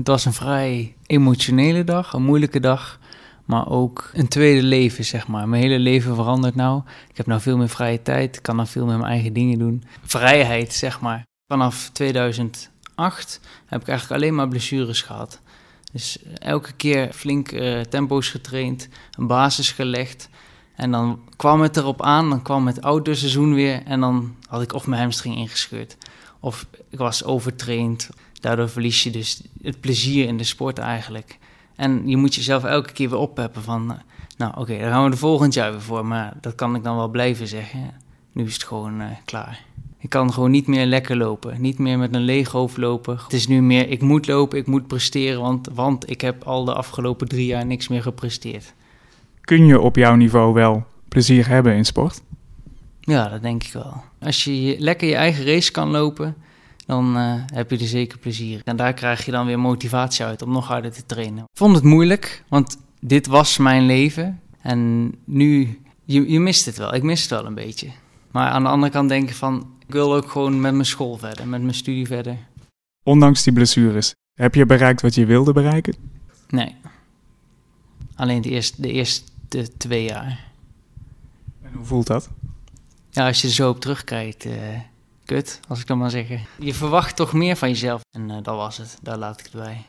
Het was een vrij emotionele dag, een moeilijke dag. Maar ook een tweede leven, zeg maar. Mijn hele leven verandert nou. Ik heb nou veel meer vrije tijd. Kan nou veel meer mijn eigen dingen doen. Vrijheid, zeg maar. Vanaf 2008 heb ik eigenlijk alleen maar blessures gehad. Dus elke keer flink uh, tempo's getraind, een basis gelegd. En dan kwam het erop aan, dan kwam het outdoorseizoen weer en dan had ik of mijn hamstring ingescheurd of ik was overtraind. Daardoor verlies je dus het plezier in de sport eigenlijk. En je moet jezelf elke keer weer oppeppen van, nou oké, daar gaan we de volgend jaar weer voor. Maar dat kan ik dan wel blijven zeggen. Nu is het gewoon uh, klaar. Ik kan gewoon niet meer lekker lopen. Niet meer met een leeg hoofd lopen. Het is nu meer, ik moet lopen, ik moet presteren, want, want ik heb al de afgelopen drie jaar niks meer gepresteerd. Kun je op jouw niveau wel plezier hebben in sport? Ja, dat denk ik wel. Als je lekker je eigen race kan lopen, dan uh, heb je er zeker plezier. En daar krijg je dan weer motivatie uit om nog harder te trainen. Ik vond het moeilijk, want dit was mijn leven. En nu, je, je mist het wel. Ik mis het wel een beetje. Maar aan de andere kant denk ik van, ik wil ook gewoon met mijn school verder, met mijn studie verder. Ondanks die blessures, heb je bereikt wat je wilde bereiken? Nee. Alleen de eerste, de eerste twee jaar. En hoe voelt dat? Ja, als je er zo op terugkijkt, uh, kut, als ik dan maar zeggen. Je verwacht toch meer van jezelf. En uh, dat was het, daar laat ik het bij.